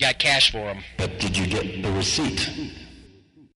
got cash for them. But did you get the receipt?